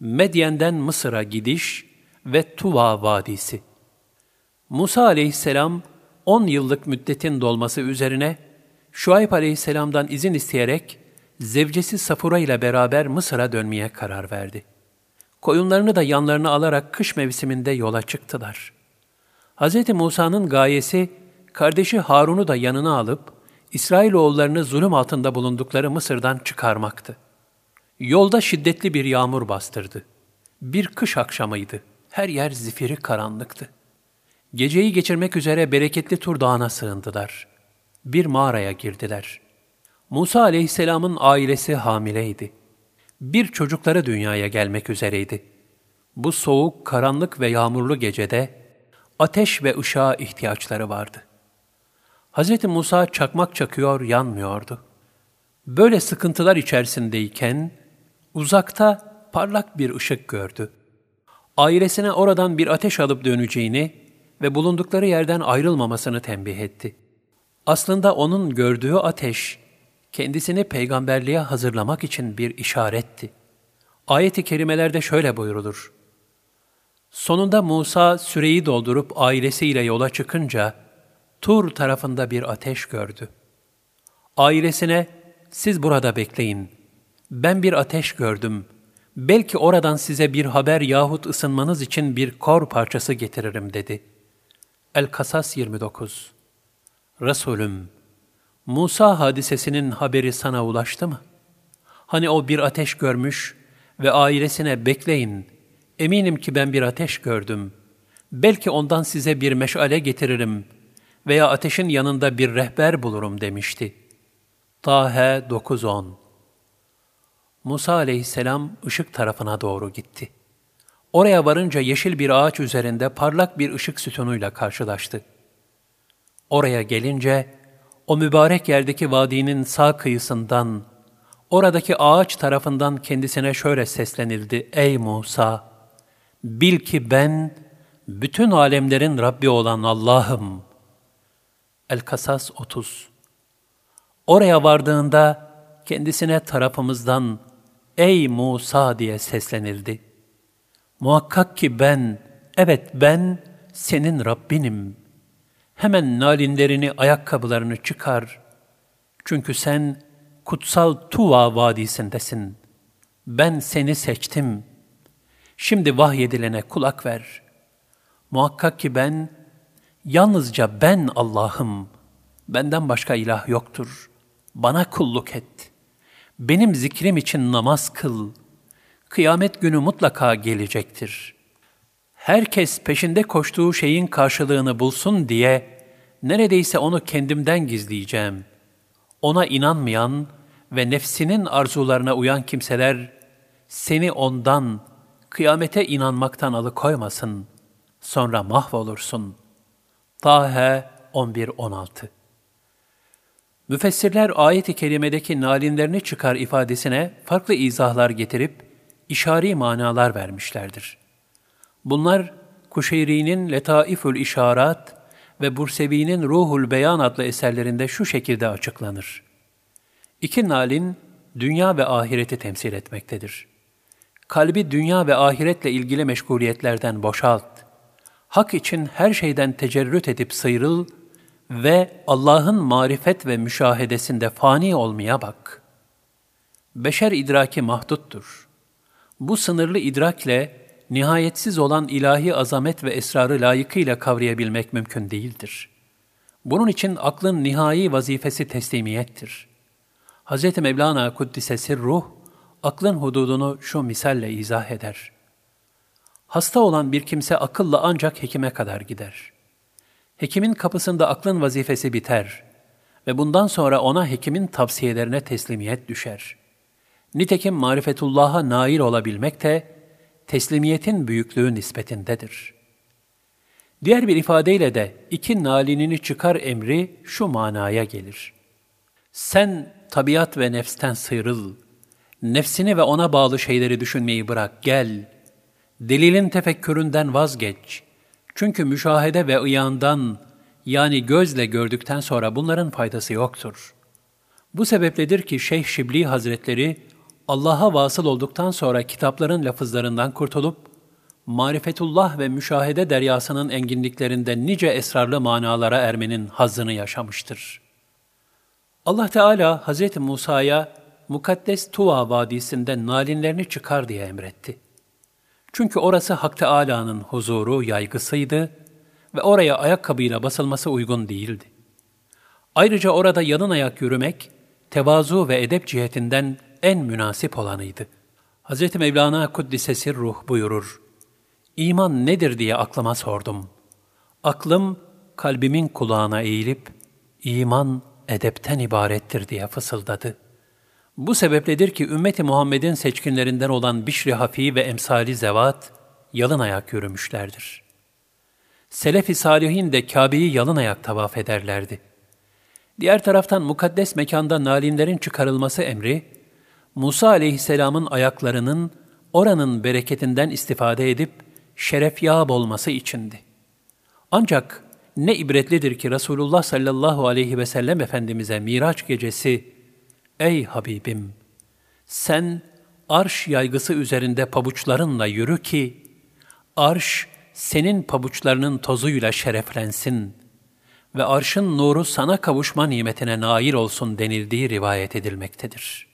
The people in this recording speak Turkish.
Medyen'den Mısır'a gidiş ve Tuva Vadisi. Musa aleyhisselam 10 yıllık müddetin dolması üzerine Şuayb aleyhisselamdan izin isteyerek zevcesi Safura ile beraber Mısır'a dönmeye karar verdi. Koyunlarını da yanlarına alarak kış mevsiminde yola çıktılar. Hz. Musa'nın gayesi kardeşi Harun'u da yanına alıp İsrailoğullarını zulüm altında bulundukları Mısır'dan çıkarmaktı. Yolda şiddetli bir yağmur bastırdı. Bir kış akşamıydı. Her yer zifiri karanlıktı. Geceyi geçirmek üzere bereketli Tur Dağı'na sığındılar. Bir mağaraya girdiler. Musa aleyhisselamın ailesi hamileydi. Bir çocukları dünyaya gelmek üzereydi. Bu soğuk, karanlık ve yağmurlu gecede ateş ve ışığa ihtiyaçları vardı. Hz. Musa çakmak çakıyor, yanmıyordu. Böyle sıkıntılar içerisindeyken uzakta parlak bir ışık gördü. Ailesine oradan bir ateş alıp döneceğini ve bulundukları yerden ayrılmamasını tembih etti. Aslında onun gördüğü ateş, kendisini peygamberliğe hazırlamak için bir işaretti. Ayet-i kerimelerde şöyle buyurulur. Sonunda Musa süreyi doldurup ailesiyle yola çıkınca, Tur tarafında bir ateş gördü. Ailesine, siz burada bekleyin. Ben bir ateş gördüm. Belki oradan size bir haber yahut ısınmanız için bir kor parçası getiririm dedi. El-Kasas 29 Resulüm, Musa hadisesinin haberi sana ulaştı mı? Hani o bir ateş görmüş ve ailesine bekleyin, eminim ki ben bir ateş gördüm. Belki ondan size bir meşale getiririm veya ateşin yanında bir rehber bulurum demişti. Tahe 9.10 Musa aleyhisselam ışık tarafına doğru gitti. Oraya varınca yeşil bir ağaç üzerinde parlak bir ışık sütunuyla karşılaştı. Oraya gelince, o mübarek yerdeki vadinin sağ kıyısından, oradaki ağaç tarafından kendisine şöyle seslenildi. Ey Musa! Bil ki ben, bütün alemlerin Rabbi olan Allah'ım. El-Kasas 30 Oraya vardığında kendisine tarafımızdan Ey Musa diye seslenildi. Muhakkak ki ben, evet ben senin Rabbinim. Hemen nalinlerini, ayakkabılarını çıkar. Çünkü sen kutsal Tuva vadisindesin. Ben seni seçtim. Şimdi vahyedilene kulak ver. Muhakkak ki ben, yalnızca ben Allah'ım. Benden başka ilah yoktur. Bana kulluk et. Benim zikrim için namaz kıl. Kıyamet günü mutlaka gelecektir. Herkes peşinde koştuğu şeyin karşılığını bulsun diye neredeyse onu kendimden gizleyeceğim. Ona inanmayan ve nefsinin arzularına uyan kimseler seni ondan, kıyamete inanmaktan alıkoymasın. Sonra mahvolursun. Tahe 11-16 Müfessirler ayet-i kerimedeki nalinlerini çıkar ifadesine farklı izahlar getirip işari manalar vermişlerdir. Bunlar Kuşeyri'nin Letaifül İşarat ve Bursevi'nin Ruhul Beyan adlı eserlerinde şu şekilde açıklanır. İki nalin dünya ve ahireti temsil etmektedir. Kalbi dünya ve ahiretle ilgili meşguliyetlerden boşalt. Hak için her şeyden tecerrüt edip sıyrıl ve Allah'ın marifet ve müşahedesinde fani olmaya bak. Beşer idraki mahduttur. Bu sınırlı idrakle nihayetsiz olan ilahi azamet ve esrarı layıkıyla kavrayabilmek mümkün değildir. Bunun için aklın nihai vazifesi teslimiyettir. Hz. Mevlana Kuddise ruh, aklın hududunu şu misalle izah eder. Hasta olan bir kimse akılla ancak hekime kadar gider.'' Hekimin kapısında aklın vazifesi biter ve bundan sonra ona hekimin tavsiyelerine teslimiyet düşer. Nitekim marifetullah'a nail olabilmek de teslimiyetin büyüklüğü nispetindedir. Diğer bir ifadeyle de iki nalinini çıkar emri şu manaya gelir. Sen tabiat ve nefsten sıyrıl, nefsini ve ona bağlı şeyleri düşünmeyi bırak, gel, delilin tefekküründen vazgeç.'' Çünkü müşahede ve iyandan yani gözle gördükten sonra bunların faydası yoktur. Bu sebepledir ki Şeyh Şibli Hazretleri Allah'a vasıl olduktan sonra kitapların lafızlarından kurtulup, marifetullah ve müşahede deryasının enginliklerinde nice esrarlı manalara ermenin hazzını yaşamıştır. Allah Teala Hz. Musa'ya mukaddes Tuva Vadisi'nden nalinlerini çıkar diye emretti. Çünkü orası Hak Teâlâ'nın huzuru, yaygısıydı ve oraya ayakkabıyla basılması uygun değildi. Ayrıca orada yalın ayak yürümek, tevazu ve edep cihetinden en münasip olanıydı. Hz. Mevlana Kuddisesi Ruh buyurur, İman nedir diye aklıma sordum. Aklım kalbimin kulağına eğilip, iman edepten ibarettir diye fısıldadı. Bu sebepledir ki ümmeti Muhammed'in seçkinlerinden olan Bişri Hafi ve emsali zevat, yalın ayak yürümüşlerdir. Selef-i Salihin de Kabe'yi yalın ayak tavaf ederlerdi. Diğer taraftan mukaddes mekanda nalinlerin çıkarılması emri, Musa aleyhisselamın ayaklarının oranın bereketinden istifade edip şeref yağ olması içindi. Ancak ne ibretlidir ki Resulullah sallallahu aleyhi ve sellem Efendimiz'e Miraç gecesi, Ey Habibim! Sen arş yaygısı üzerinde pabuçlarınla yürü ki, arş senin pabuçlarının tozuyla şereflensin ve arşın nuru sana kavuşma nimetine nail olsun denildiği rivayet edilmektedir.''